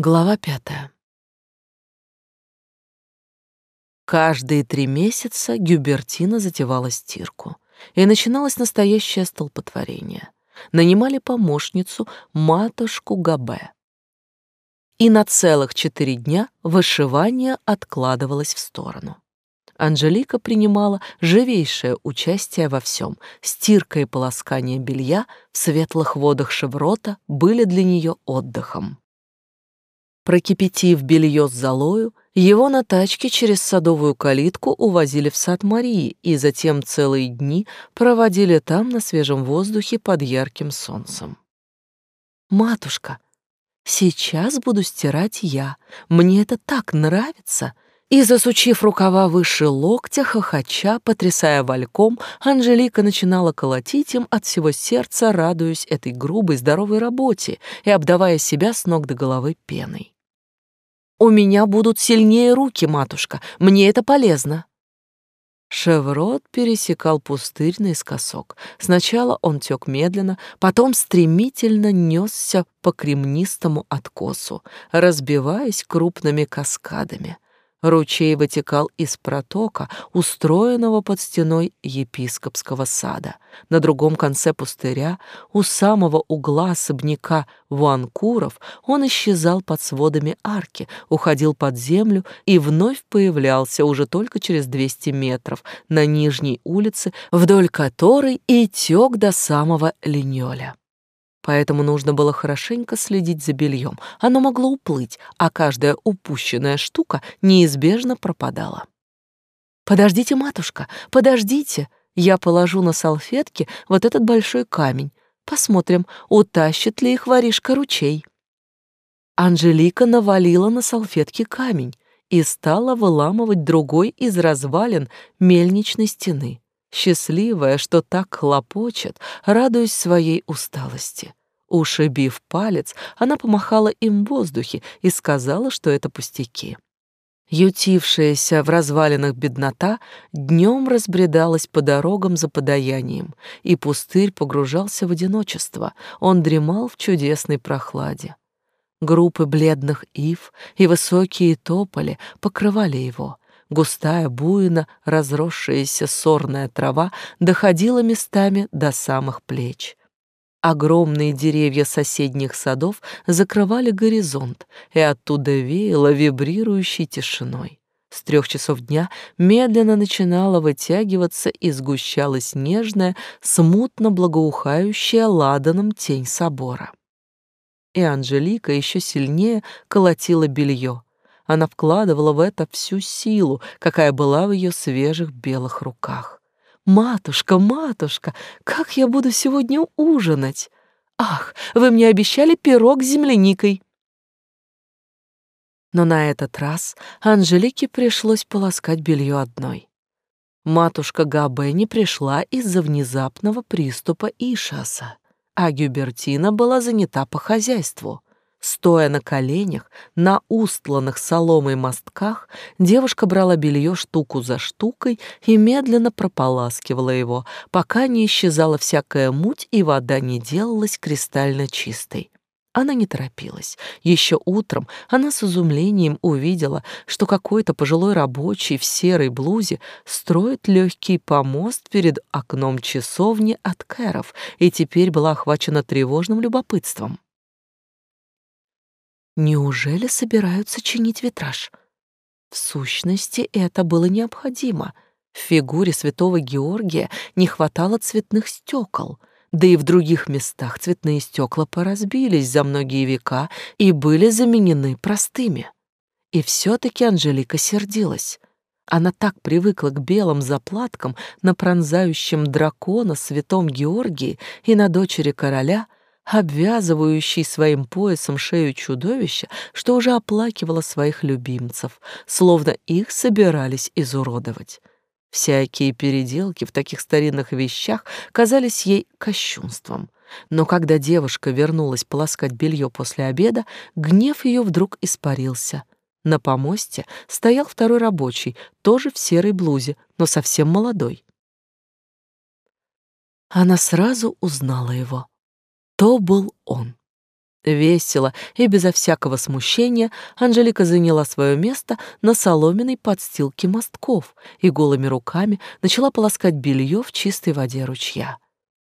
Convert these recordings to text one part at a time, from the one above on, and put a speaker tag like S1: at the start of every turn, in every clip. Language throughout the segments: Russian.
S1: Глава пятая. Каждые три месяца Гюбертина затевала стирку, и начиналось настоящее столпотворение. Нанимали помощницу, матушку Габе. И на целых четыре дня вышивание откладывалось в сторону. Анжелика принимала живейшее участие во всем. Стирка и полоскание белья в светлых водах Шеврота были для нее отдыхом. Прокипятив белье с золою, его на тачке через садовую калитку увозили в сад Марии и затем целые дни проводили там на свежем воздухе под ярким солнцем. «Матушка, сейчас буду стирать я. Мне это так нравится!» И, засучив рукава выше локтя, хохоча, потрясая вальком, Анжелика начинала колотить им от всего сердца, радуясь этой грубой, здоровой работе и обдавая себя с ног до головы пеной. У меня будут сильнее руки, матушка. Мне это полезно. Шеврот пересекал пустырь наискосок. Сначала он тек медленно, потом стремительно несся по кремнистому откосу, разбиваясь крупными каскадами. Ручей вытекал из протока, устроенного под стеной епископского сада. На другом конце пустыря, у самого угла особняка Вуанкуров, он исчезал под сводами арки, уходил под землю и вновь появлялся уже только через 200 метров на нижней улице, вдоль которой и тек до самого Линьоля поэтому нужно было хорошенько следить за бельем. Оно могло уплыть, а каждая упущенная штука неизбежно пропадала. «Подождите, матушка, подождите!» Я положу на салфетки вот этот большой камень. Посмотрим, утащит ли их воришка ручей. Анжелика навалила на салфетки камень и стала выламывать другой из развалин мельничной стены, счастливая, что так хлопочет, радуясь своей усталости. Ушибив палец, она помахала им в воздухе и сказала, что это пустяки. Ютившаяся в развалинах беднота днем разбредалась по дорогам за подаянием, и пустырь погружался в одиночество, он дремал в чудесной прохладе. Группы бледных ив и высокие тополи покрывали его. Густая, буйно разросшаяся сорная трава доходила местами до самых плеч. Огромные деревья соседних садов закрывали горизонт, и оттуда веяло вибрирующей тишиной. С трех часов дня медленно начинала вытягиваться и сгущалась нежная, смутно благоухающая ладаном тень собора. И Анжелика еще сильнее колотила белье. Она вкладывала в это всю силу, какая была в ее свежих белых руках. «Матушка, матушка, как я буду сегодня ужинать? Ах, вы мне обещали пирог с земляникой!» Но на этот раз Анжелике пришлось полоскать белье одной. Матушка Габе не пришла из-за внезапного приступа Ишаса, а Гюбертина была занята по хозяйству. Стоя на коленях, на устланных соломой мостках, девушка брала белье штуку за штукой и медленно прополаскивала его, пока не исчезала всякая муть и вода не делалась кристально чистой. Она не торопилась. Еще утром она с изумлением увидела, что какой-то пожилой рабочий в серой блузе строит легкий помост перед окном часовни от Кэров и теперь была охвачена тревожным любопытством. Неужели собираются чинить витраж? В сущности, это было необходимо. В фигуре святого Георгия не хватало цветных стекол, да и в других местах цветные стекла поразбились за многие века и были заменены простыми. И все-таки Анжелика сердилась. Она так привыкла к белым заплаткам на пронзающем дракона святом Георгии и на дочери короля — обвязывающий своим поясом шею чудовища, что уже оплакивало своих любимцев, словно их собирались изуродовать. Всякие переделки в таких старинных вещах казались ей кощунством. Но когда девушка вернулась полоскать белье после обеда, гнев ее вдруг испарился. На помосте стоял второй рабочий, тоже в серой блузе, но совсем молодой. Она сразу узнала его. То был он. Весело и безо всякого смущения Анжелика заняла свое место на соломенной подстилке мостков и голыми руками начала полоскать белье в чистой воде ручья.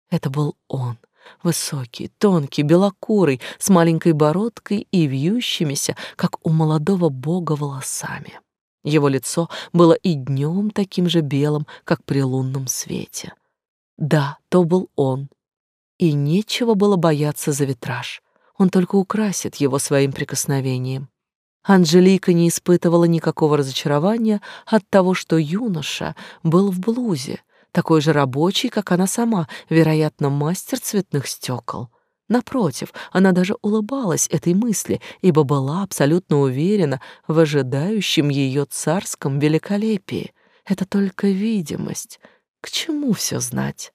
S1: Это был он, высокий, тонкий, белокурый, с маленькой бородкой и вьющимися, как у молодого бога, волосами. Его лицо было и днем таким же белым, как при лунном свете. Да, то был он. И нечего было бояться за витраж он только украсит его своим прикосновением. Анжелика не испытывала никакого разочарования от того, что юноша был в блузе, такой же рабочий, как она сама, вероятно, мастер цветных стекол. Напротив, она даже улыбалась этой мысли, ибо была абсолютно уверена в ожидающем ее царском великолепии. Это только видимость. К чему все знать?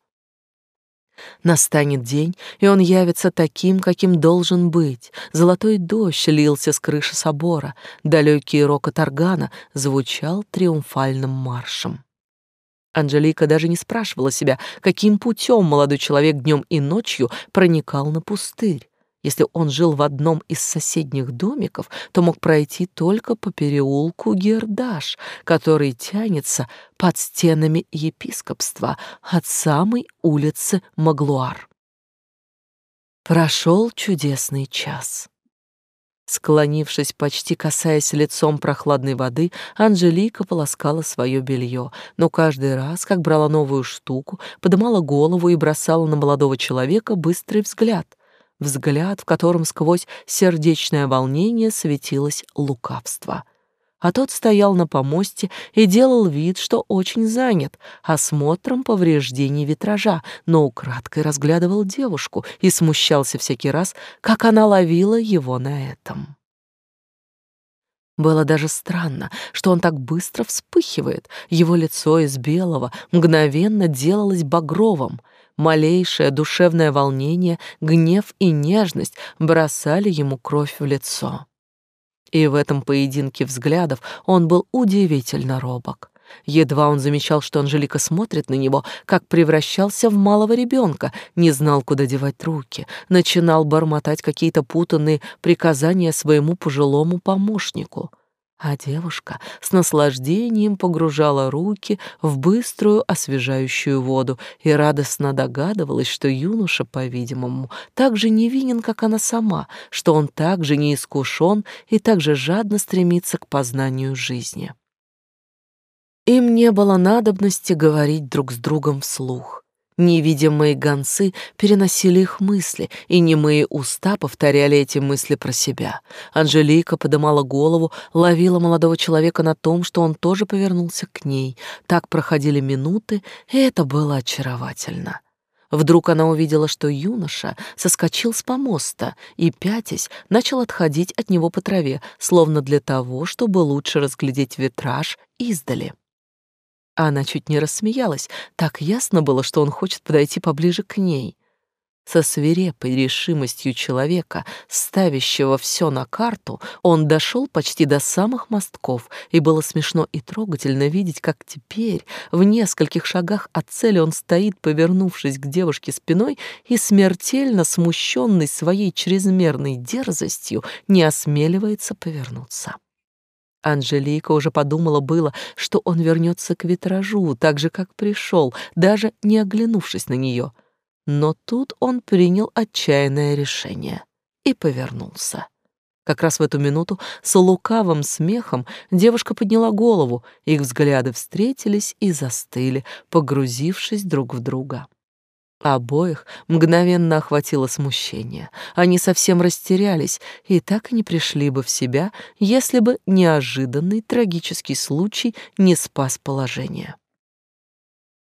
S1: Настанет день, и он явится таким, каким должен быть. Золотой дождь лился с крыши собора, далекий рокот органа звучал триумфальным маршем. Анжелика даже не спрашивала себя, каким путем молодой человек днем и ночью проникал на пустырь. Если он жил в одном из соседних домиков, то мог пройти только по переулку Гердаш, который тянется под стенами епископства от самой улицы Маглуар. Прошел чудесный час. Склонившись, почти касаясь лицом прохладной воды, Анжелика полоскала свое белье, но каждый раз, как брала новую штуку, подымала голову и бросала на молодого человека быстрый взгляд взгляд, в котором сквозь сердечное волнение светилось лукавство. А тот стоял на помосте и делал вид, что очень занят осмотром повреждений витража, но украдкой разглядывал девушку и смущался всякий раз, как она ловила его на этом. Было даже странно, что он так быстро вспыхивает. Его лицо из белого мгновенно делалось багровым — Малейшее душевное волнение, гнев и нежность бросали ему кровь в лицо. И в этом поединке взглядов он был удивительно робок. Едва он замечал, что Анжелика смотрит на него, как превращался в малого ребенка, не знал, куда девать руки, начинал бормотать какие-то путанные приказания своему пожилому помощнику а девушка с наслаждением погружала руки в быструю освежающую воду и радостно догадывалась, что юноша, по-видимому, так же невинен, как она сама, что он так же неискушен и так же жадно стремится к познанию жизни. Им не было надобности говорить друг с другом вслух. Невидимые гонцы переносили их мысли, и немые уста повторяли эти мысли про себя. Анжелика подымала голову, ловила молодого человека на том, что он тоже повернулся к ней. Так проходили минуты, и это было очаровательно. Вдруг она увидела, что юноша соскочил с помоста и, пятясь, начал отходить от него по траве, словно для того, чтобы лучше разглядеть витраж издали. А она чуть не рассмеялась. Так ясно было, что он хочет подойти поближе к ней. Со свирепой решимостью человека, ставящего все на карту, он дошел почти до самых мостков, и было смешно и трогательно видеть, как теперь, в нескольких шагах от цели, он стоит, повернувшись к девушке спиной и смертельно смущенный своей чрезмерной дерзостью не осмеливается повернуться. Анжелика уже подумала было, что он вернется к витражу, так же, как пришел, даже не оглянувшись на нее. Но тут он принял отчаянное решение и повернулся. Как раз в эту минуту с лукавым смехом девушка подняла голову, их взгляды встретились и застыли, погрузившись друг в друга. Обоих мгновенно охватило смущение. Они совсем растерялись и так и не пришли бы в себя, если бы неожиданный трагический случай не спас положение.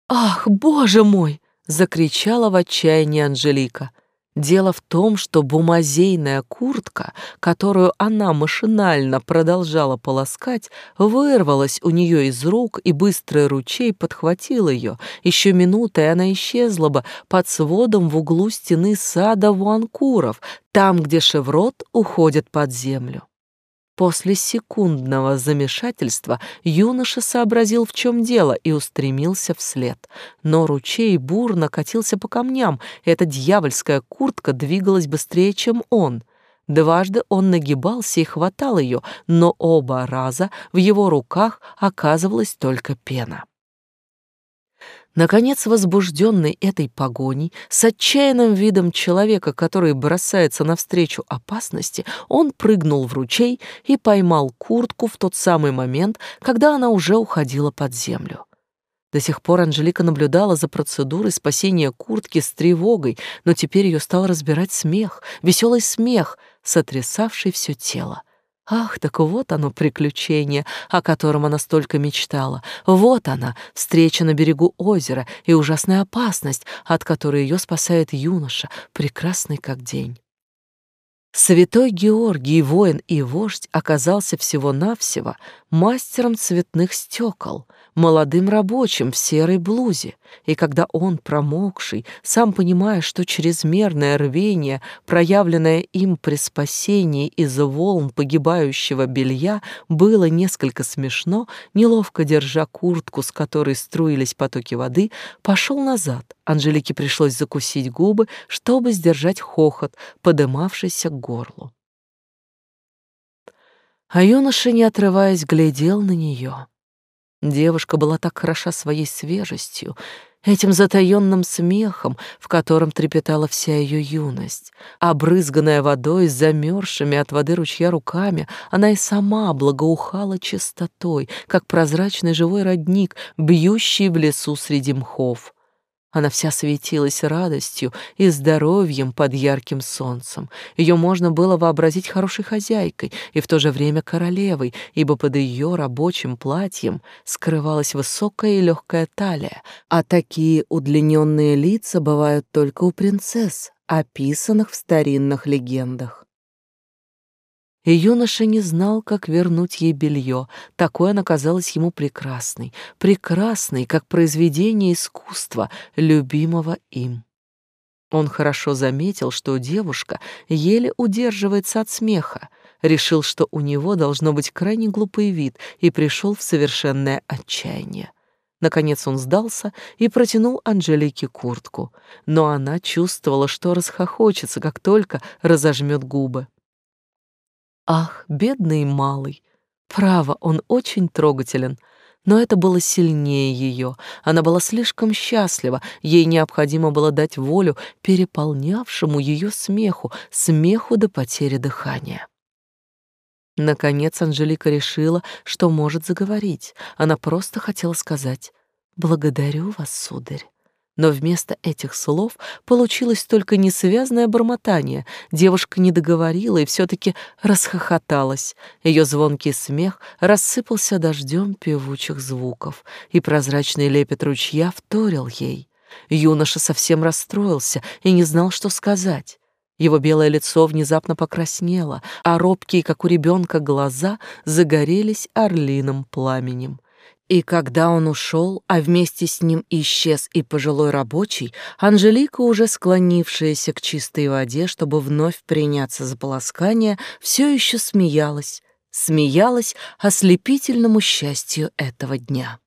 S1: «Ах, боже мой!» — закричала в отчаянии Анжелика. Дело в том, что бумазейная куртка, которую она машинально продолжала полоскать, вырвалась у нее из рук, и быстрый ручей подхватил ее. Еще минутой она исчезла бы под сводом в углу стены сада Вуанкуров, там, где шеврот уходит под землю. После секундного замешательства юноша сообразил, в чем дело, и устремился вслед. Но ручей бурно катился по камням, и эта дьявольская куртка двигалась быстрее, чем он. Дважды он нагибался и хватал ее, но оба раза в его руках оказывалась только пена. Наконец, возбужденный этой погоней, с отчаянным видом человека, который бросается навстречу опасности, он прыгнул в ручей и поймал куртку в тот самый момент, когда она уже уходила под землю. До сих пор Анжелика наблюдала за процедурой спасения куртки с тревогой, но теперь ее стал разбирать смех, веселый смех, сотрясавший все тело. Ах, так вот оно приключение, о котором она столько мечтала. Вот она, встреча на берегу озера и ужасная опасность, от которой ее спасает юноша, прекрасный как день. Святой Георгий, воин и вождь, оказался всего-навсего мастером цветных стекол, молодым рабочим в серой блузе, и когда он, промокший, сам понимая, что чрезмерное рвение, проявленное им при спасении из-за волн погибающего белья, было несколько смешно, неловко держа куртку, с которой струились потоки воды, пошел назад. Анжелике пришлось закусить губы, чтобы сдержать хохот, подымавшийся к горлу. А юноша, не отрываясь, глядел на нее. Девушка была так хороша своей свежестью, этим затаённым смехом, в котором трепетала вся ее юность. Обрызганная водой, замерзшими от воды ручья руками, она и сама благоухала чистотой, как прозрачный живой родник, бьющий в лесу среди мхов. Она вся светилась радостью и здоровьем под ярким солнцем. Ее можно было вообразить хорошей хозяйкой и в то же время королевой, ибо под ее рабочим платьем скрывалась высокая и легкая талия, а такие удлиненные лица бывают только у принцесс, описанных в старинных легендах и юноша не знал, как вернуть ей белье. Такое она казалась ему прекрасной, прекрасной, как произведение искусства, любимого им. Он хорошо заметил, что девушка еле удерживается от смеха, решил, что у него должно быть крайне глупый вид, и пришел в совершенное отчаяние. Наконец он сдался и протянул Анжелике куртку, но она чувствовала, что расхохочется, как только разожмет губы. Ах, бедный малый! Право, он очень трогателен. Но это было сильнее ее. Она была слишком счастлива. Ей необходимо было дать волю переполнявшему ее смеху, смеху до потери дыхания. Наконец Анжелика решила, что может заговорить. Она просто хотела сказать «Благодарю вас, сударь». Но вместо этих слов получилось только несвязное бормотание. Девушка не договорила и все-таки расхохоталась. Ее звонкий смех рассыпался дождем певучих звуков, и прозрачный лепет ручья вторил ей. Юноша совсем расстроился и не знал, что сказать. Его белое лицо внезапно покраснело, а робкие, как у ребенка, глаза загорелись орлиным пламенем. И когда он ушел, а вместе с ним исчез и пожилой рабочий, Анжелика, уже склонившаяся к чистой воде, чтобы вновь приняться за полоскание, все еще смеялась, смеялась ослепительному счастью этого дня.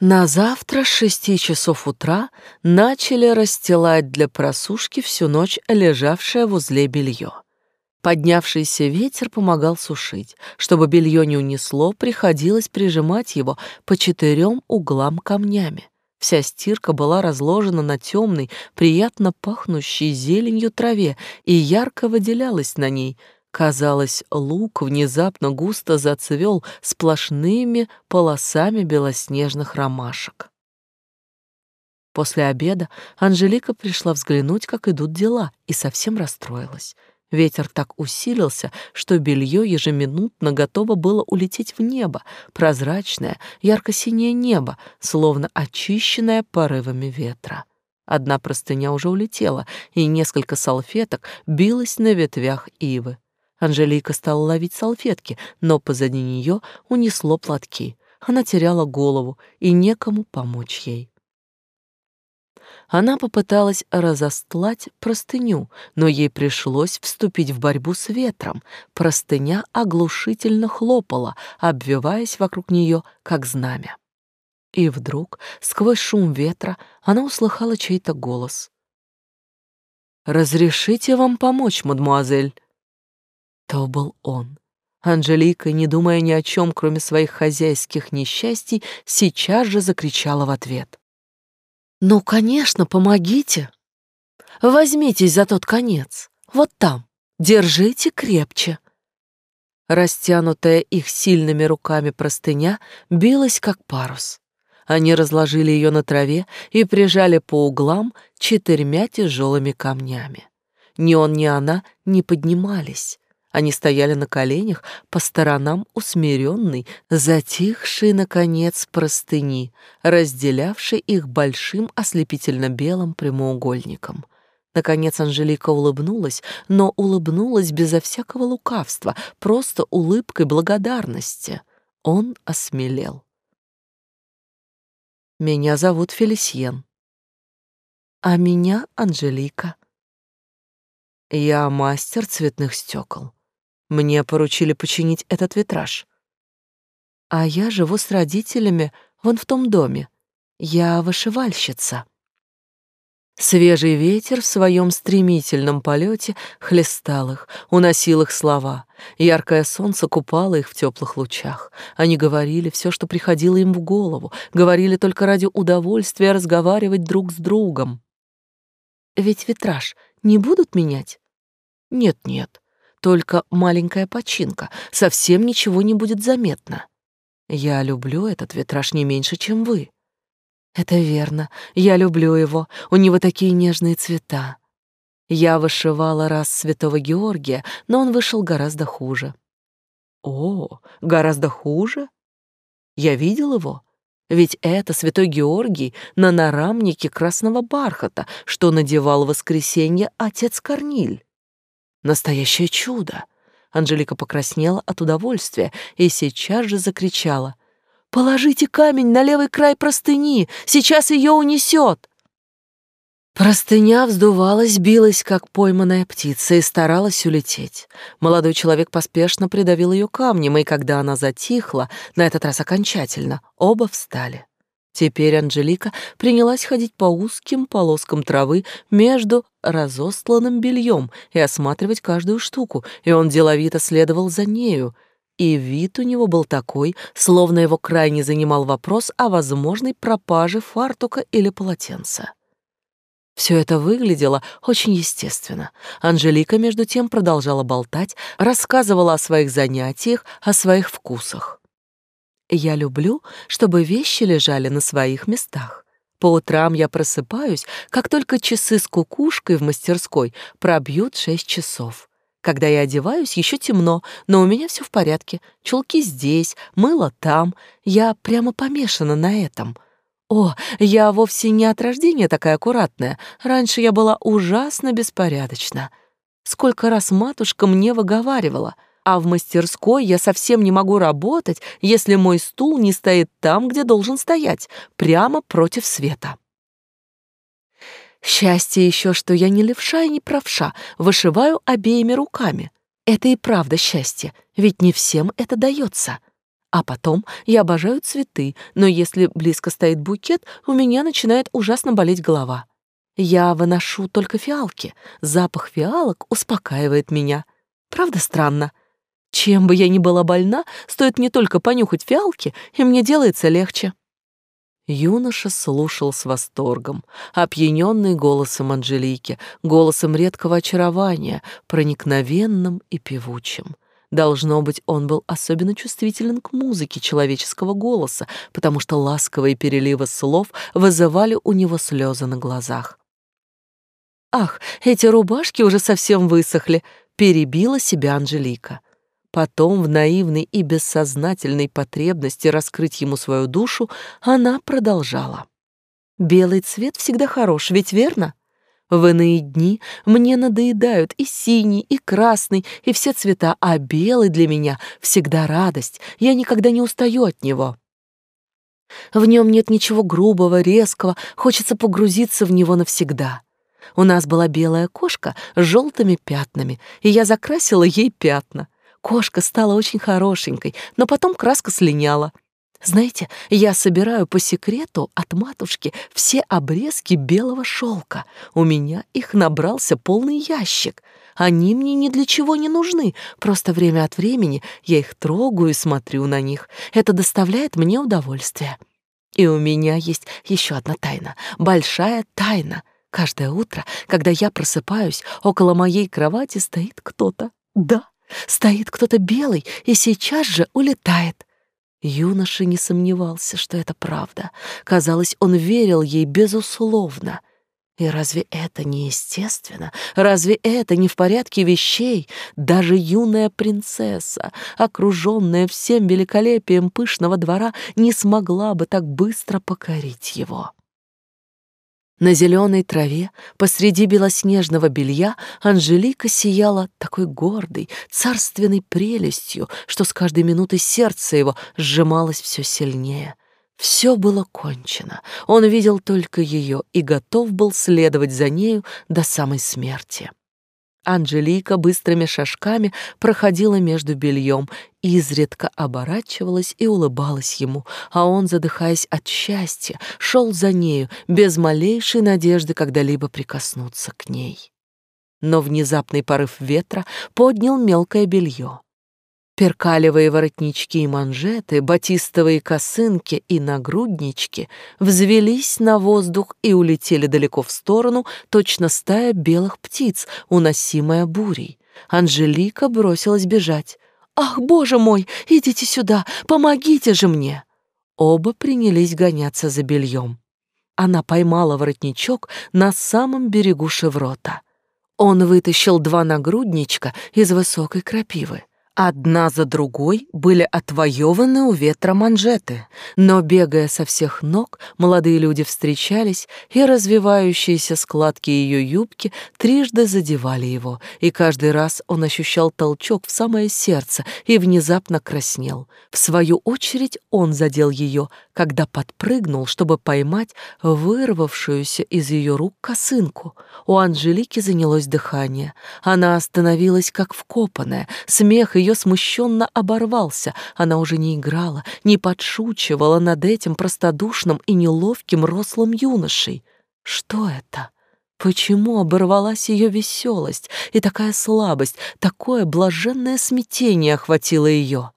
S1: На завтра с шести часов утра начали расстилать для просушки всю ночь лежавшее в узле белье. Поднявшийся ветер помогал сушить. Чтобы белье не унесло, приходилось прижимать его по четырем углам камнями. Вся стирка была разложена на темной, приятно пахнущей зеленью траве и ярко выделялась на ней. Казалось, лук внезапно густо зацвел сплошными полосами белоснежных ромашек. После обеда Анжелика пришла взглянуть, как идут дела, и совсем расстроилась. Ветер так усилился, что белье ежеминутно готово было улететь в небо, прозрачное, ярко-синее небо, словно очищенное порывами ветра. Одна простыня уже улетела, и несколько салфеток билось на ветвях ивы. Анжелика стала ловить салфетки, но позади нее унесло платки. Она теряла голову, и некому помочь ей. Она попыталась разостлать простыню, но ей пришлось вступить в борьбу с ветром. Простыня оглушительно хлопала, обвиваясь вокруг нее, как знамя. И вдруг, сквозь шум ветра, она услыхала чей-то голос. «Разрешите вам помочь, мадмуазель?» То был он. Анжелика, не думая ни о чем, кроме своих хозяйских несчастий, сейчас же закричала в ответ. «Ну, конечно, помогите. Возьмитесь за тот конец. Вот там. Держите крепче». Растянутая их сильными руками простыня билась, как парус. Они разложили ее на траве и прижали по углам четырьмя тяжелыми камнями. Ни он, ни она не поднимались. Они стояли на коленях, по сторонам усмиренной, затихшей, наконец, простыни, разделявшей их большим ослепительно-белым прямоугольником. Наконец Анжелика улыбнулась, но улыбнулась безо всякого лукавства, просто улыбкой благодарности. Он осмелел. «Меня зовут Фелисьен». «А меня Анжелика». «Я мастер цветных стекол. Мне поручили починить этот витраж. А я живу с родителями вон в том доме. Я вышивальщица». Свежий ветер в своем стремительном полете хлестал их, уносил их слова. Яркое солнце купало их в теплых лучах. Они говорили все, что приходило им в голову, говорили только ради удовольствия разговаривать друг с другом. Ведь витраж не будут менять? Нет-нет, только маленькая починка, совсем ничего не будет заметно. Я люблю этот витраж не меньше, чем вы. Это верно. Я люблю его. У него такие нежные цвета. Я вышивала раз святого Георгия, но он вышел гораздо хуже. О, гораздо хуже? Я видел его. Ведь это святой Георгий на нарамнике красного бархата, что надевал в воскресенье отец Корниль. Настоящее чудо. Анжелика покраснела от удовольствия и сейчас же закричала. Положите камень на левый край простыни, сейчас ее унесет. Простыня вздувалась, билась, как пойманная птица, и старалась улететь. Молодой человек поспешно придавил ее камнем, и когда она затихла, на этот раз окончательно, оба встали. Теперь Анжелика принялась ходить по узким полоскам травы между разостланным бельем и осматривать каждую штуку, и он деловито следовал за нею — и вид у него был такой, словно его крайне занимал вопрос о возможной пропаже фартука или полотенца. Все это выглядело очень естественно. Анжелика, между тем, продолжала болтать, рассказывала о своих занятиях, о своих вкусах. «Я люблю, чтобы вещи лежали на своих местах. По утрам я просыпаюсь, как только часы с кукушкой в мастерской пробьют шесть часов. Когда я одеваюсь, еще темно, но у меня все в порядке. Чулки здесь, мыло там. Я прямо помешана на этом. О, я вовсе не от рождения такая аккуратная. Раньше я была ужасно беспорядочна. Сколько раз матушка мне выговаривала, а в мастерской я совсем не могу работать, если мой стул не стоит там, где должен стоять, прямо против света. Счастье еще, что я не левша и не правша, вышиваю обеими руками. Это и правда счастье, ведь не всем это дается. А потом я обожаю цветы, но если близко стоит букет, у меня начинает ужасно болеть голова. Я выношу только фиалки. Запах фиалок успокаивает меня. Правда странно? Чем бы я ни была больна, стоит мне только понюхать фиалки, и мне делается легче. Юноша слушал с восторгом, опьяненный голосом Анжелики, голосом редкого очарования, проникновенным и певучим. Должно быть, он был особенно чувствителен к музыке человеческого голоса, потому что ласковые переливы слов вызывали у него слезы на глазах. «Ах, эти рубашки уже совсем высохли», — перебила себя Анжелика. Потом, в наивной и бессознательной потребности раскрыть ему свою душу, она продолжала. «Белый цвет всегда хорош, ведь верно? В иные дни мне надоедают и синий, и красный, и все цвета, а белый для меня всегда радость, я никогда не устаю от него». В нем нет ничего грубого, резкого, хочется погрузиться в него навсегда. У нас была белая кошка с желтыми пятнами, и я закрасила ей пятна. Кошка стала очень хорошенькой, но потом краска слиняла. Знаете, я собираю по секрету от матушки все обрезки белого шелка. У меня их набрался полный ящик. Они мне ни для чего не нужны, просто время от времени я их трогаю и смотрю на них. Это доставляет мне удовольствие. И у меня есть еще одна тайна, большая тайна. Каждое утро, когда я просыпаюсь, около моей кровати стоит кто-то. Да, стоит кто-то белый и сейчас же улетает. Юноша не сомневался, что это правда. Казалось, он верил ей безусловно. И разве это не естественно? Разве это не в порядке вещей? Даже юная принцесса, окруженная всем великолепием пышного двора, не смогла бы так быстро покорить его. На зеленой траве, посреди белоснежного белья, Анжелика сияла такой гордой, царственной прелестью, что с каждой минутой сердце его сжималось все сильнее. Все было кончено. Он видел только ее и готов был следовать за нею до самой смерти. Анжелика быстрыми шажками проходила между бельем, изредка оборачивалась и улыбалась ему, а он, задыхаясь от счастья, шел за нею без малейшей надежды когда-либо прикоснуться к ней. Но внезапный порыв ветра поднял мелкое белье. Перкалевые воротнички и манжеты, батистовые косынки и нагруднички взвелись на воздух и улетели далеко в сторону, точно стая белых птиц, уносимая бурей. Анжелика бросилась бежать. «Ах, боже мой, идите сюда, помогите же мне!» Оба принялись гоняться за бельем. Она поймала воротничок на самом берегу шеврота. Он вытащил два нагрудничка из высокой крапивы. Одна за другой были отвоеваны у ветра манжеты, но, бегая со всех ног, молодые люди встречались, и развивающиеся складки ее юбки трижды задевали его, и каждый раз он ощущал толчок в самое сердце и внезапно краснел. В свою очередь он задел ее, когда подпрыгнул, чтобы поймать вырвавшуюся из ее рук косынку. У Анжелики занялось дыхание. Она остановилась как вкопанная, смех ее смущенно оборвался. Она уже не играла, не подшучивала над этим простодушным и неловким рослым юношей. Что это? Почему оборвалась ее веселость и такая слабость, такое блаженное смятение охватило ее?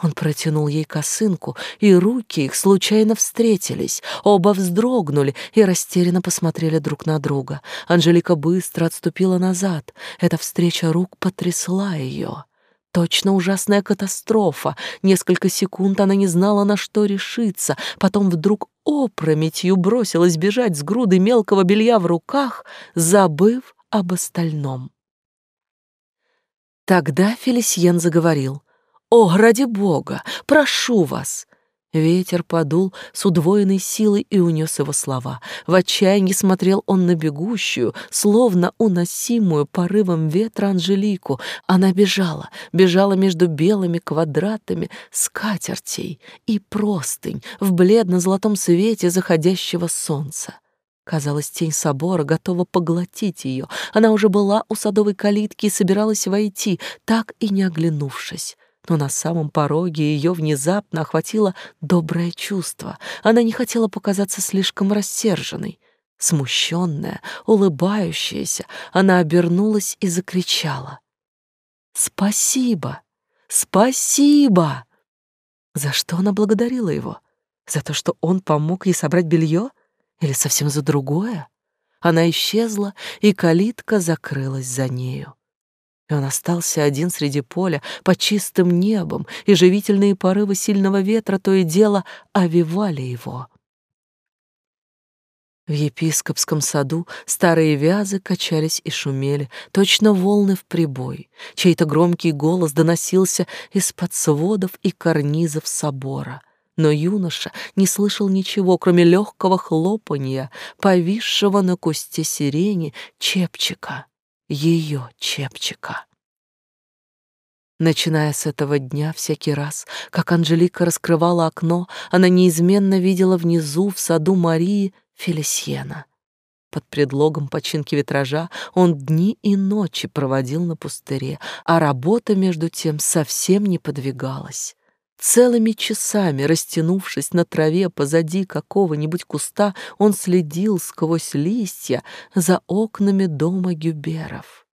S1: Он протянул ей косынку, и руки их случайно встретились. Оба вздрогнули и растерянно посмотрели друг на друга. Анжелика быстро отступила назад. Эта встреча рук потрясла ее. Точно ужасная катастрофа. Несколько секунд она не знала, на что решиться. Потом вдруг опрометью бросилась бежать с груды мелкого белья в руках, забыв об остальном. Тогда Фелисьен заговорил. О, ради бога, прошу вас!» Ветер подул с удвоенной силой и унес его слова. В отчаянии смотрел он на бегущую, словно уносимую порывом ветра Анжелику. Она бежала, бежала между белыми квадратами скатертей и простынь в бледно-золотом свете заходящего солнца. Казалось, тень собора готова поглотить ее. Она уже была у садовой калитки и собиралась войти, так и не оглянувшись но на самом пороге ее внезапно охватило доброе чувство. Она не хотела показаться слишком рассерженной. Смущенная, улыбающаяся, она обернулась и закричала. «Спасибо! Спасибо!» За что она благодарила его? За то, что он помог ей собрать белье? Или совсем за другое? Она исчезла, и калитка закрылась за нею. И он остался один среди поля, под чистым небом, и живительные порывы сильного ветра то и дело овивали его. В епископском саду старые вязы качались и шумели, точно волны в прибой. Чей-то громкий голос доносился из-под сводов и карнизов собора. Но юноша не слышал ничего, кроме легкого хлопанья, повисшего на кусте сирени чепчика ее чепчика. Начиная с этого дня, всякий раз, как Анжелика раскрывала окно, она неизменно видела внизу, в саду Марии, Фелисьена. Под предлогом починки витража он дни и ночи проводил на пустыре, а работа, между тем, совсем не подвигалась. Целыми часами, растянувшись на траве позади какого-нибудь куста, он следил сквозь листья за окнами дома Гюберов.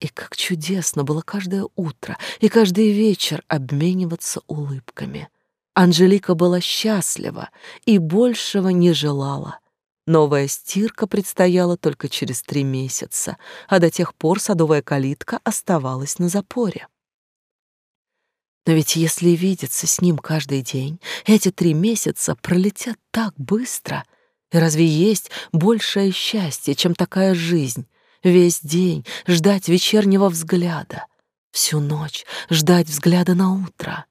S1: И как чудесно было каждое утро и каждый вечер обмениваться улыбками. Анжелика была счастлива и большего не желала. Новая стирка предстояла только через три месяца, а до тех пор садовая калитка оставалась на запоре. Но ведь если видеться с ним каждый день, эти три месяца пролетят так быстро. И разве есть большее счастье, чем такая жизнь? Весь день ждать вечернего взгляда, всю ночь ждать взгляда на утро.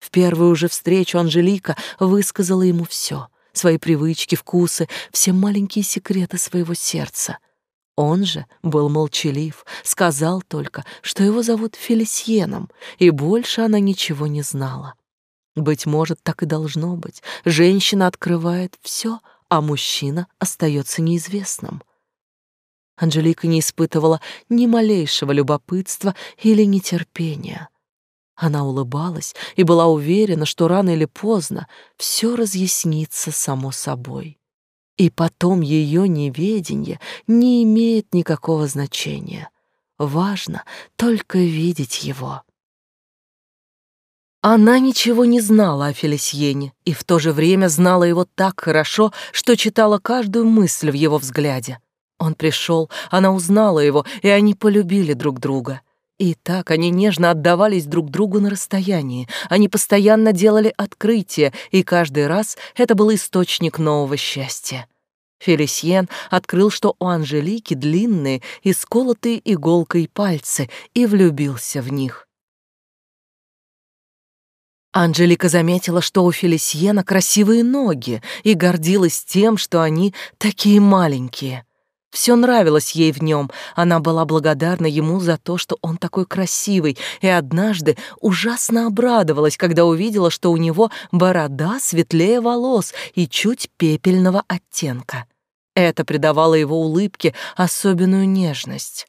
S1: В первую же встречу Анжелика высказала ему все — свои привычки, вкусы, все маленькие секреты своего сердца — он же был молчалив, сказал только, что его зовут Фелисьеном, и больше она ничего не знала. Быть может, так и должно быть. Женщина открывает все, а мужчина остается неизвестным. Анжелика не испытывала ни малейшего любопытства или нетерпения. Она улыбалась и была уверена, что рано или поздно все разъяснится само собой. И потом ее неведение не имеет никакого значения. Важно только видеть его. Она ничего не знала о Фелисьене и в то же время знала его так хорошо, что читала каждую мысль в его взгляде. Он пришел, она узнала его, и они полюбили друг друга. И так они нежно отдавались друг другу на расстоянии. Они постоянно делали открытия, и каждый раз это был источник нового счастья. Фелисьен открыл, что у Анжелики длинные и сколотые иголкой пальцы, и влюбился в них. Анжелика заметила, что у Фелисьена красивые ноги, и гордилась тем, что они такие маленькие. Все нравилось ей в нем. Она была благодарна ему за то, что он такой красивый, и однажды ужасно обрадовалась, когда увидела, что у него борода светлее волос и чуть пепельного оттенка. Это придавало его улыбке особенную нежность.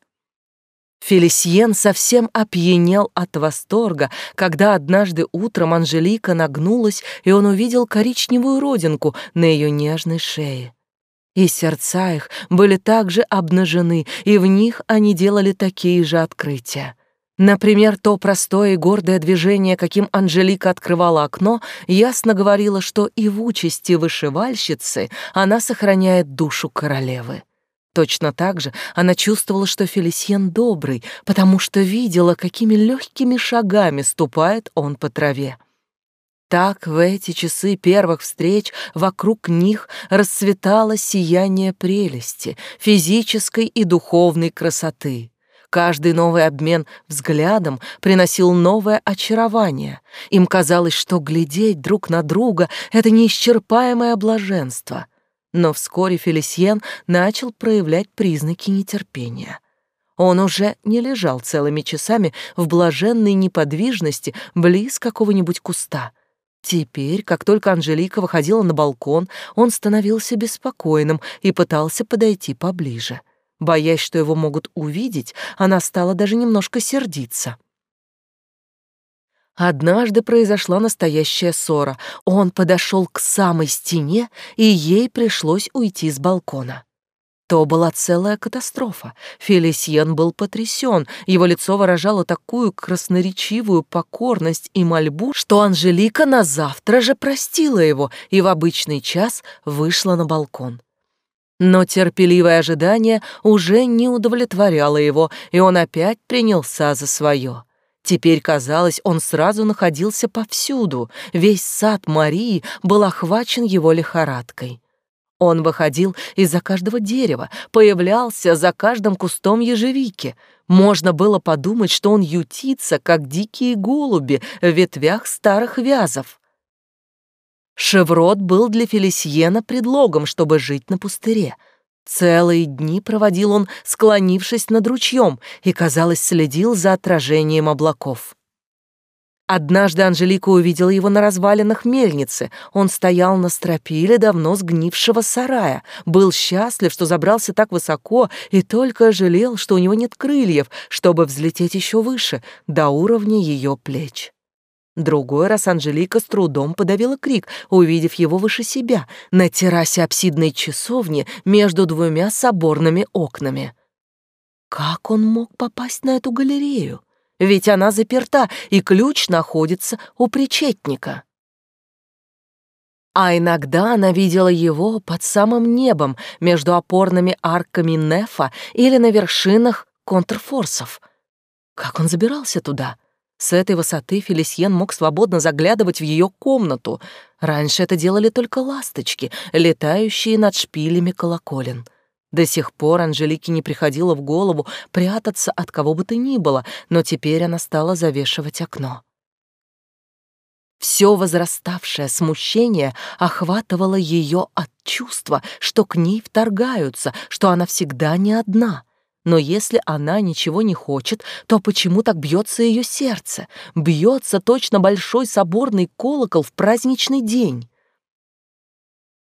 S1: Фелисьен совсем опьянел от восторга, когда однажды утром Анжелика нагнулась, и он увидел коричневую родинку на ее нежной шее и сердца их были также обнажены, и в них они делали такие же открытия. Например, то простое и гордое движение, каким Анжелика открывала окно, ясно говорило, что и в участи вышивальщицы она сохраняет душу королевы. Точно так же она чувствовала, что Фелисьен добрый, потому что видела, какими легкими шагами ступает он по траве. Так в эти часы первых встреч вокруг них расцветало сияние прелести, физической и духовной красоты. Каждый новый обмен взглядом приносил новое очарование. Им казалось, что глядеть друг на друга — это неисчерпаемое блаженство. Но вскоре Фелисьен начал проявлять признаки нетерпения. Он уже не лежал целыми часами в блаженной неподвижности близ какого-нибудь куста — Теперь, как только Анжелика выходила на балкон, он становился беспокойным и пытался подойти поближе. Боясь, что его могут увидеть, она стала даже немножко сердиться. Однажды произошла настоящая ссора. Он подошел к самой стене, и ей пришлось уйти с балкона. То была целая катастрофа. Фелисьен был потрясен, его лицо выражало такую красноречивую покорность и мольбу, что Анжелика на завтра же простила его и в обычный час вышла на балкон. Но терпеливое ожидание уже не удовлетворяло его, и он опять принялся за свое. Теперь, казалось, он сразу находился повсюду, весь сад Марии был охвачен его лихорадкой. Он выходил из-за каждого дерева, появлялся за каждым кустом ежевики. Можно было подумать, что он ютится, как дикие голуби в ветвях старых вязов. Шеврот был для Фелисьена предлогом, чтобы жить на пустыре. Целые дни проводил он, склонившись над ручьем, и, казалось, следил за отражением облаков. Однажды Анжелика увидела его на развалинах мельницы. Он стоял на стропиле давно сгнившего сарая, был счастлив, что забрался так высоко, и только жалел, что у него нет крыльев, чтобы взлететь еще выше, до уровня ее плеч. Другой раз Анжелика с трудом подавила крик, увидев его выше себя, на террасе апсидной часовни между двумя соборными окнами. Как он мог попасть на эту галерею? Ведь она заперта, и ключ находится у причетника. А иногда она видела его под самым небом, между опорными арками Нефа или на вершинах контрфорсов. Как он забирался туда? — с этой высоты Фелисьен мог свободно заглядывать в ее комнату. Раньше это делали только ласточки, летающие над шпилями колоколен. До сих пор Анжелике не приходило в голову прятаться от кого бы то ни было, но теперь она стала завешивать окно. Все возраставшее смущение охватывало ее от чувства, что к ней вторгаются, что она всегда не одна — но если она ничего не хочет, то почему так бьется ее сердце? Бьется точно большой соборный колокол в праздничный день.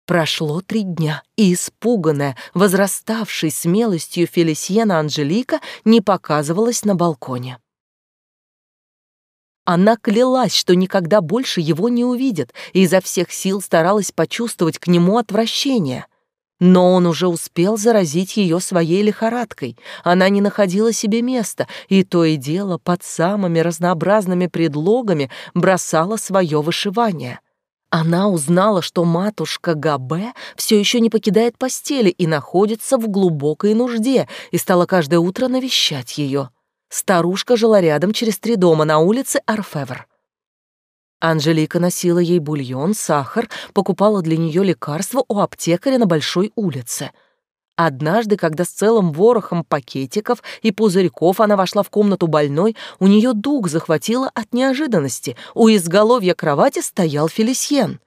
S1: Прошло три дня, и испуганная, возраставшей смелостью Фелисьена Анжелика не показывалась на балконе. Она клялась, что никогда больше его не увидит, и изо всех сил старалась почувствовать к нему отвращение — но он уже успел заразить ее своей лихорадкой. Она не находила себе места, и то и дело под самыми разнообразными предлогами бросала свое вышивание. Она узнала, что матушка Габе все еще не покидает постели и находится в глубокой нужде, и стала каждое утро навещать ее. Старушка жила рядом через три дома на улице Арфевр. Анжелика носила ей бульон, сахар, покупала для нее лекарства у аптекаря на Большой улице. Однажды, когда с целым ворохом пакетиков и пузырьков она вошла в комнату больной, у нее дух захватило от неожиданности. У изголовья кровати стоял Фелисьен.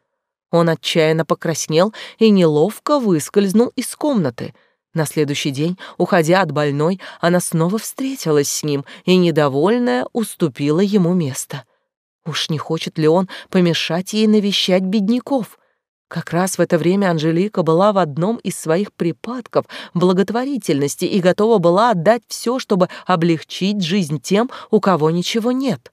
S1: Он отчаянно покраснел и неловко выскользнул из комнаты. На следующий день, уходя от больной, она снова встретилась с ним и, недовольная, уступила ему место. Уж не хочет ли он помешать ей навещать бедняков? Как раз в это время Анжелика была в одном из своих припадков благотворительности и готова была отдать все, чтобы облегчить жизнь тем, у кого ничего нет.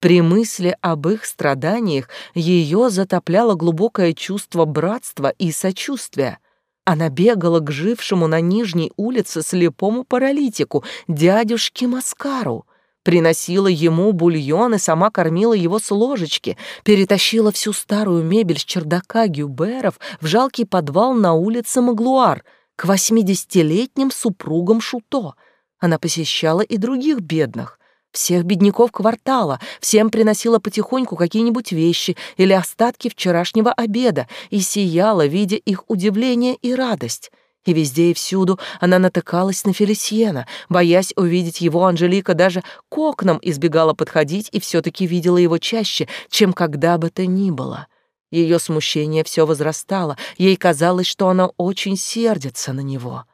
S1: При мысли об их страданиях ее затопляло глубокое чувство братства и сочувствия. Она бегала к жившему на Нижней улице слепому паралитику, дядюшке Маскару приносила ему бульон и сама кормила его с ложечки, перетащила всю старую мебель с чердака Гюберов в жалкий подвал на улице Маглуар к восьмидесятилетним супругам Шуто. Она посещала и других бедных, всех бедняков квартала, всем приносила потихоньку какие-нибудь вещи или остатки вчерашнего обеда и сияла, видя их удивление и радость. И везде и всюду она натыкалась на Фелисьена. Боясь увидеть его, Анжелика даже к окнам избегала подходить и все-таки видела его чаще, чем когда бы то ни было. Ее смущение все возрастало, ей казалось, что она очень сердится на него.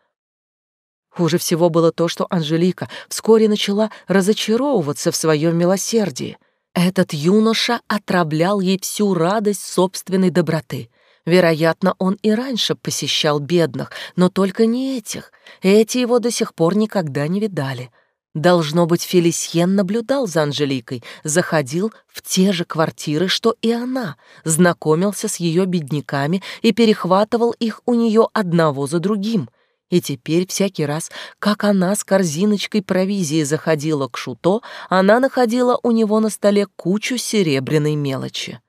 S1: Хуже всего было то, что Анжелика вскоре начала разочаровываться в своем милосердии. Этот юноша отравлял ей всю радость собственной доброты. Вероятно, он и раньше посещал бедных, но только не этих. Эти его до сих пор никогда не видали. Должно быть, Фелисьен наблюдал за Анжеликой, заходил в те же квартиры, что и она, знакомился с ее бедняками и перехватывал их у нее одного за другим. И теперь всякий раз, как она с корзиночкой провизии заходила к Шуто, она находила у него на столе кучу серебряной мелочи.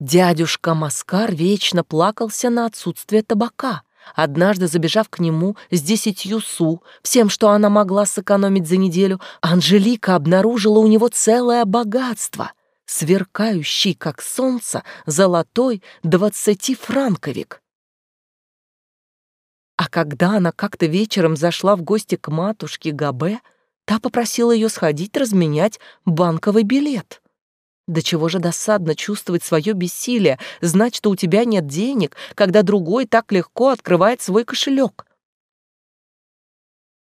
S1: Дядюшка Маскар вечно плакался на отсутствие табака. Однажды, забежав к нему с десятью су, всем, что она могла сэкономить за неделю, Анжелика обнаружила у него целое богатство, сверкающий, как солнце, золотой двадцатифранковик. А когда она как-то вечером зашла в гости к матушке Габе, та попросила ее сходить разменять банковый билет. До чего же досадно чувствовать свое бессилие, знать, что у тебя нет денег, когда другой так легко открывает свой кошелек.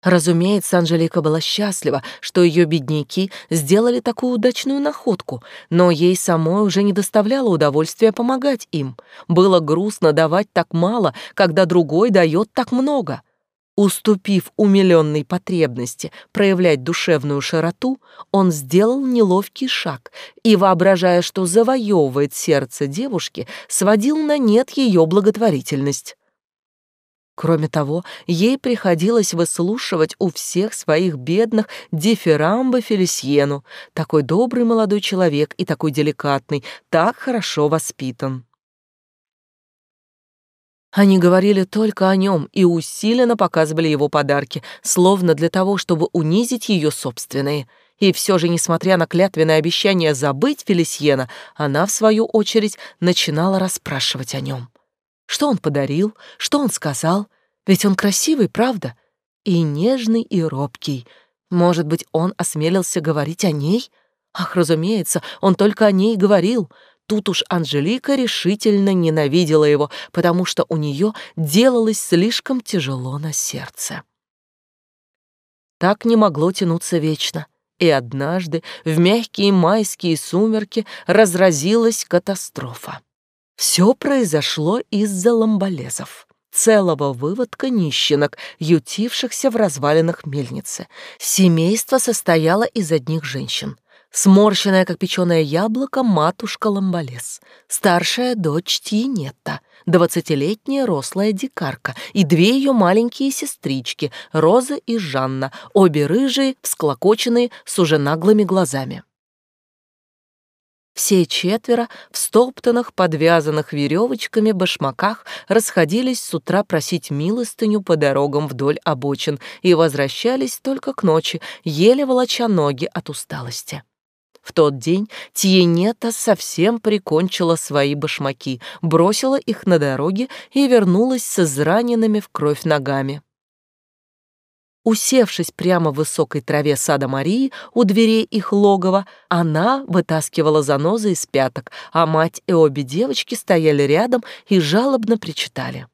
S1: Разумеется, Анжелика была счастлива, что ее бедняки сделали такую удачную находку, но ей самой уже не доставляло удовольствия помогать им. Было грустно давать так мало, когда другой дает так много. Уступив умиленной потребности проявлять душевную широту, он сделал неловкий шаг и, воображая, что завоевывает сердце девушки, сводил на нет ее благотворительность. Кроме того, ей приходилось выслушивать у всех своих бедных дифирамбы Фелисьену. Такой добрый молодой человек и такой деликатный, так хорошо воспитан. Они говорили только о нем и усиленно показывали его подарки, словно для того, чтобы унизить ее собственные. И все же, несмотря на клятвенное обещание забыть Фелисьена, она, в свою очередь, начинала расспрашивать о нем. Что он подарил, что он сказал, ведь он красивый, правда? И нежный, и робкий. Может быть, он осмелился говорить о ней? Ах, разумеется, он только о ней говорил — Тут уж Анжелика решительно ненавидела его, потому что у нее делалось слишком тяжело на сердце. Так не могло тянуться вечно, и однажды в мягкие майские сумерки разразилась катастрофа. Все произошло из-за ламболезов целого выводка нищенок, ютившихся в развалинах мельницы. Семейство состояло из одних женщин. Сморщенная, как печеное яблоко, матушка Ламбалес, старшая дочь Тиенетта, двадцатилетняя рослая дикарка и две ее маленькие сестрички, Роза и Жанна, обе рыжие, всклокоченные, с уже наглыми глазами. Все четверо в стоптанных, подвязанных веревочками башмаках расходились с утра просить милостыню по дорогам вдоль обочин и возвращались только к ночи, еле волоча ноги от усталости. В тот день Тиенета совсем прикончила свои башмаки, бросила их на дороге и вернулась с израненными в кровь ногами. Усевшись прямо в высокой траве сада Марии у дверей их логова, она вытаскивала занозы из пяток, а мать и обе девочки стояли рядом и жалобно причитали.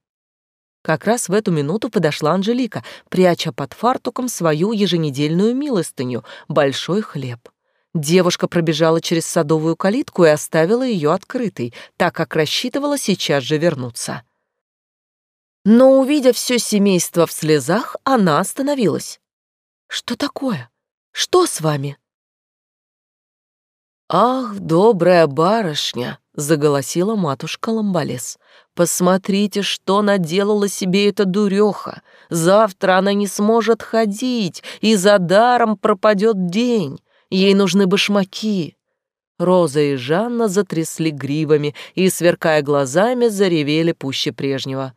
S1: Как раз в эту минуту подошла Анжелика, пряча под фартуком свою еженедельную милостыню — большой хлеб. Девушка пробежала через садовую калитку и оставила ее открытой, так как рассчитывала сейчас же вернуться. Но, увидя все семейство в слезах, она остановилась. «Что такое? Что с вами?» «Ах, добрая барышня!» — заголосила матушка Ламбалес. «Посмотрите, что наделала себе эта дуреха! Завтра она не сможет ходить, и за даром пропадет день. Ей нужны башмаки. Роза и Жанна затрясли гривами и, сверкая глазами, заревели пуще прежнего.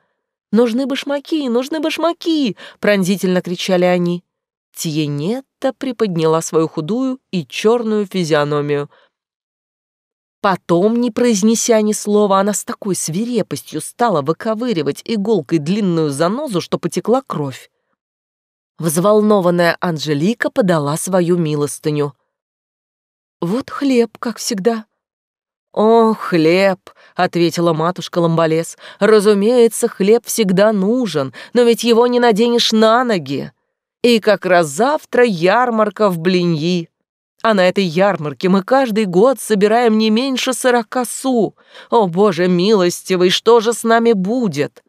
S1: «Нужны башмаки, нужны башмаки!» — пронзительно кричали они. Тиенетта приподняла свою худую и черную физиономию. Потом, не произнеся ни слова, она с такой свирепостью стала выковыривать иголкой длинную занозу, что потекла кровь. Взволнованная Анжелика подала свою милостыню. Вот хлеб, как всегда. О, хлеб, ответила матушка Ламбалес. Разумеется, хлеб всегда нужен, но ведь его не наденешь на ноги. И как раз завтра ярмарка в Блиньи. А на этой ярмарке мы каждый год собираем не меньше сорока су. О, Боже милостивый, что же с нами будет?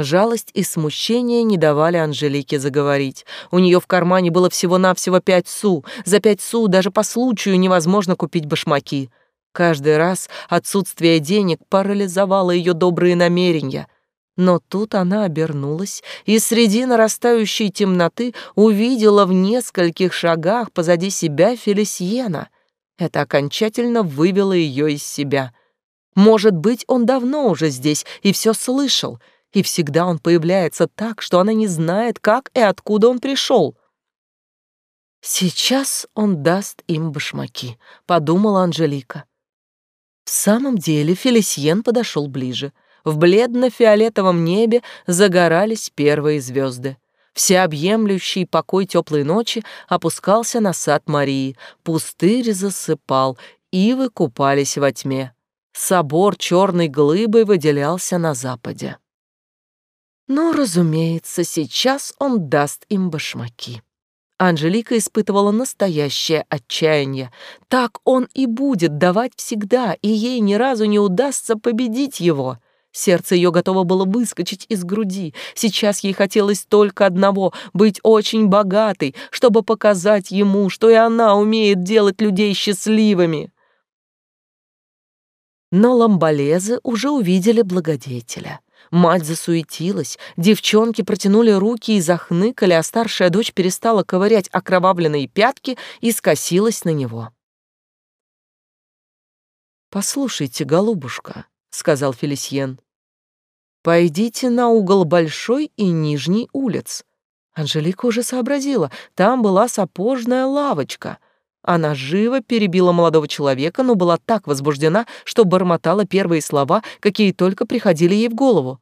S1: Жалость и смущение не давали Анжелике заговорить. У нее в кармане было всего-навсего пять су. За пять су даже по случаю невозможно купить башмаки. Каждый раз отсутствие денег парализовало ее добрые намерения. Но тут она обернулась и среди нарастающей темноты увидела в нескольких шагах позади себя Фелисьена. Это окончательно вывело ее из себя. Может быть, он давно уже здесь и все слышал — и всегда он появляется так, что она не знает, как и откуда он пришел. «Сейчас он даст им башмаки», — подумала Анжелика. В самом деле Фелисьен подошел ближе. В бледно-фиолетовом небе загорались первые звезды. Всеобъемлющий покой теплой ночи опускался на сад Марии, пустырь засыпал, ивы купались во тьме. Собор черной глыбой выделялся на западе. Но, разумеется, сейчас он даст им башмаки. Анжелика испытывала настоящее отчаяние. Так он и будет давать всегда, и ей ни разу не удастся победить его. Сердце ее готово было выскочить из груди. Сейчас ей хотелось только одного — быть очень богатой, чтобы показать ему, что и она умеет делать людей счастливыми. Но ламбалезы уже увидели благодетеля. Мать засуетилась, девчонки протянули руки и захныкали, а старшая дочь перестала ковырять окровавленные пятки и скосилась на него. «Послушайте, голубушка», — сказал Фелисьен, — «пойдите на угол Большой и Нижней улиц». Анжелика уже сообразила, там была сапожная лавочка — она живо перебила молодого человека, но была так возбуждена, что бормотала первые слова, какие только приходили ей в голову.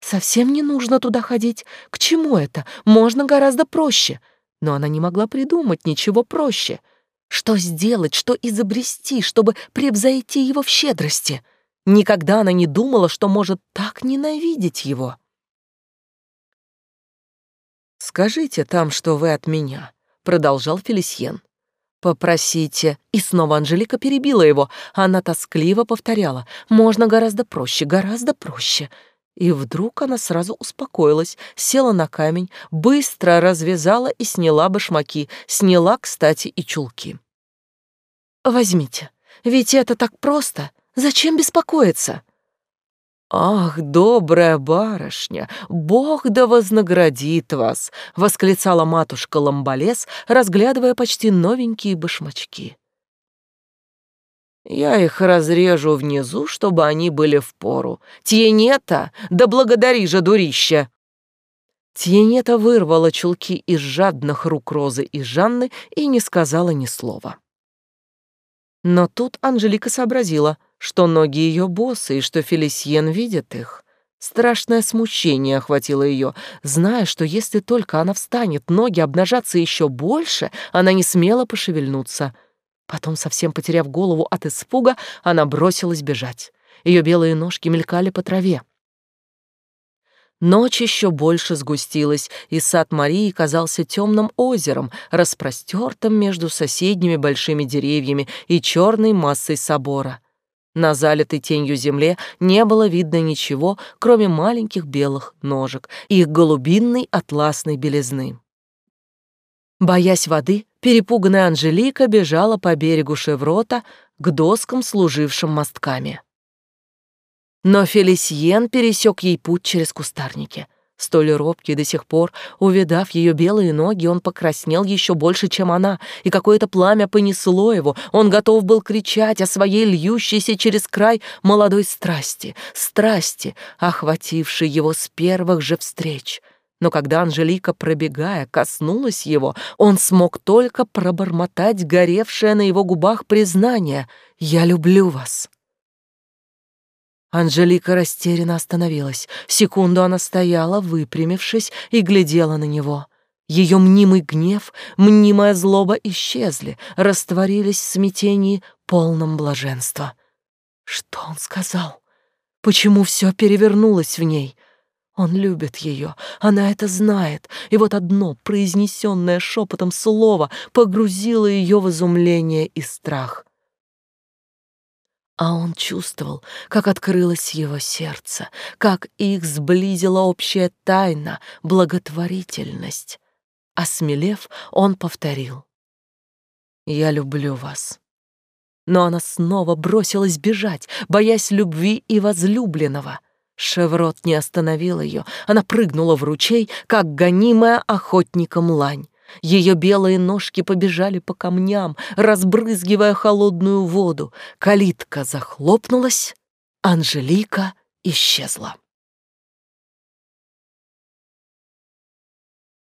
S1: «Совсем не нужно туда ходить. К чему это? Можно гораздо проще». Но она не могла придумать ничего проще. Что сделать, что изобрести, чтобы превзойти его в щедрости? Никогда она не думала, что может так ненавидеть его. «Скажите там, что вы от меня», — продолжал Фелисьен. «Попросите». И снова Анжелика перебила его. Она тоскливо повторяла. «Можно гораздо проще, гораздо проще». И вдруг она сразу успокоилась, села на камень, быстро развязала и сняла башмаки. Сняла, кстати, и чулки. «Возьмите. Ведь это так просто. Зачем беспокоиться?» «Ах, добрая барышня, Бог да вознаградит вас!» — восклицала матушка Ламбалес, разглядывая почти новенькие башмачки. «Я их разрежу внизу, чтобы они были в пору. Тьенета, да благодари же, дурища!» Тьенета вырвала чулки из жадных рук Розы и Жанны и не сказала ни слова. Но тут Анжелика сообразила — что ноги ее босы и что Фелисьен видит их. Страшное смущение охватило ее, зная, что если только она встанет, ноги обнажатся еще больше, она не смела пошевельнуться. Потом, совсем потеряв голову от испуга, она бросилась бежать. Ее белые ножки мелькали по траве. Ночь еще больше сгустилась, и сад Марии казался темным озером, распростертым между соседними большими деревьями и черной массой собора — на залитой тенью земле не было видно ничего, кроме маленьких белых ножек и их голубинной атласной белизны. Боясь воды, перепуганная Анжелика бежала по берегу Шеврота к доскам, служившим мостками. Но Фелисьен пересек ей путь через кустарники — Столь робкий до сих пор, увидав ее белые ноги, он покраснел еще больше, чем она, и какое-то пламя понесло его. Он готов был кричать о своей льющейся через край молодой страсти, страсти, охватившей его с первых же встреч. Но когда Анжелика, пробегая, коснулась его, он смог только пробормотать горевшее на его губах признание «Я люблю вас». Анжелика растерянно остановилась. Секунду она стояла, выпрямившись, и глядела на него. Ее мнимый гнев, мнимая злоба исчезли, растворились в смятении, полном блаженства. Что он сказал? Почему все перевернулось в ней? Он любит ее, она это знает, и вот одно произнесенное шепотом слово погрузило ее в изумление и страх. А он чувствовал, как открылось его сердце, как их сблизила общая тайна, благотворительность. Осмелев, он повторил. «Я люблю вас». Но она снова бросилась бежать, боясь любви и возлюбленного. Шеврот не остановил ее. Она прыгнула в ручей, как гонимая охотником лань. Ее белые ножки побежали по камням, разбрызгивая холодную воду. Калитка захлопнулась, Анжелика исчезла.